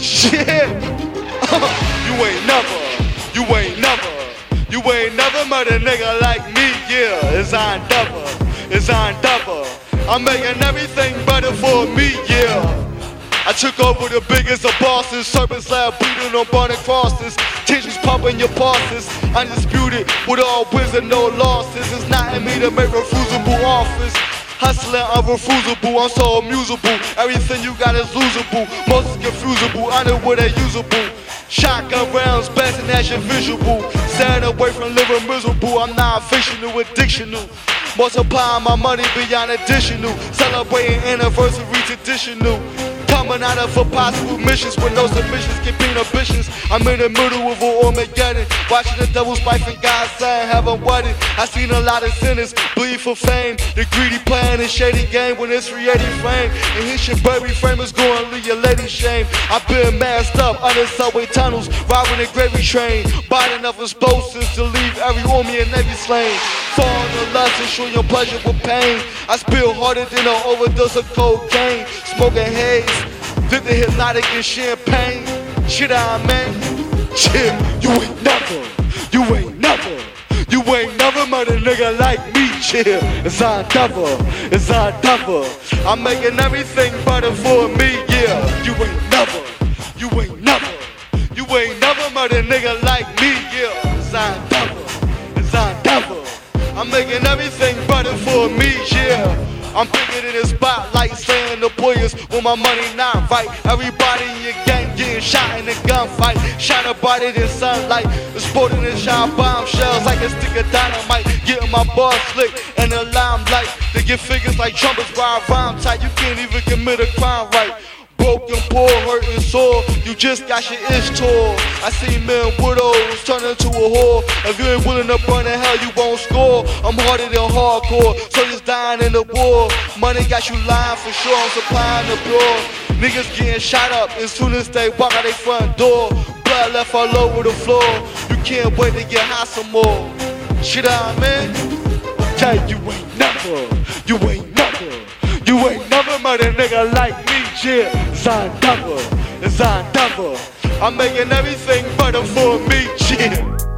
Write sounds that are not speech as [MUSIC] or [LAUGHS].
Shit. [LAUGHS] you ain't never, you ain't never, you ain't never met a nigga like me, yeah. It's on double, it's on double. I'm making everything better for me, yeah. I took over the biggest of bosses, serpent slab bleeding on burning crosses, tensions pumping your pulses, undisputed with all wins and no losses. It's not in me to make refusable offers. Hustling unrefusable, I'm so amusable. Everything you got is losable. Most is confusable, I know what they usable. Shotgun rounds, blasting at your visual. Staying away from living miserable, I'm not fictional, addictional. Multiplying my money beyond additional. Celebrating anniversary traditional. Coming out of impossible missions with no submissions, keeping ambitions. I'm in the middle of a Armageddon. Watching the devil's wife and God's son have a wedding. I seen a lot of sinners bleed for fame. The greedy playing a shady game when it's 380 frame. And his baby frame is going leave your lady shame. I've been masked up under subway tunnels, robbing a gravy train. Buying enough explosives to leave every army and navy slain. Falling in lust and show your pleasure with pain. I spill harder than an overdose of cocaine. Smoking haze, did the hypnotic and champagne. Shit, I man. Shit, you ain't never, you ain't never, you ain't never met a nigga like me. Chill, it's on double, it's on double. I'm making everything better for me, yeah. You ain't never, you ain't never, you ain't never met a nigga like me, yeah. It's on double, it's on double. I'm making everything better for me, yeah. I'm bigger than the spotlight, with my money not right. Everybody in your gang getting shot in a gunfight. Shine a brighter than sunlight. Exploding in shine bombshells like a stick of dynamite. Getting my bars slick and the limelight. They get figures like trumpets while I rhyme tight. You can't even commit a crime right. Broken, poor, hurt hurting, sore. You just got your ish tore. I see men widows turn into a whore. If you ain't willing to burn in hell, you won't score. I'm harder than hardcore, so dying in the war. Money got you lying for sure. I'm supplying the pure. Niggas getting shot up as soon as they walk out their front door. Blood left all over the floor. You can't wait to get high some more. Shit out, man. Okay, you ain't never, you ain't never, you ain't never met a nigga like me. Yeah, it's on double, it's on double. I'm making everything better for me. Yeah.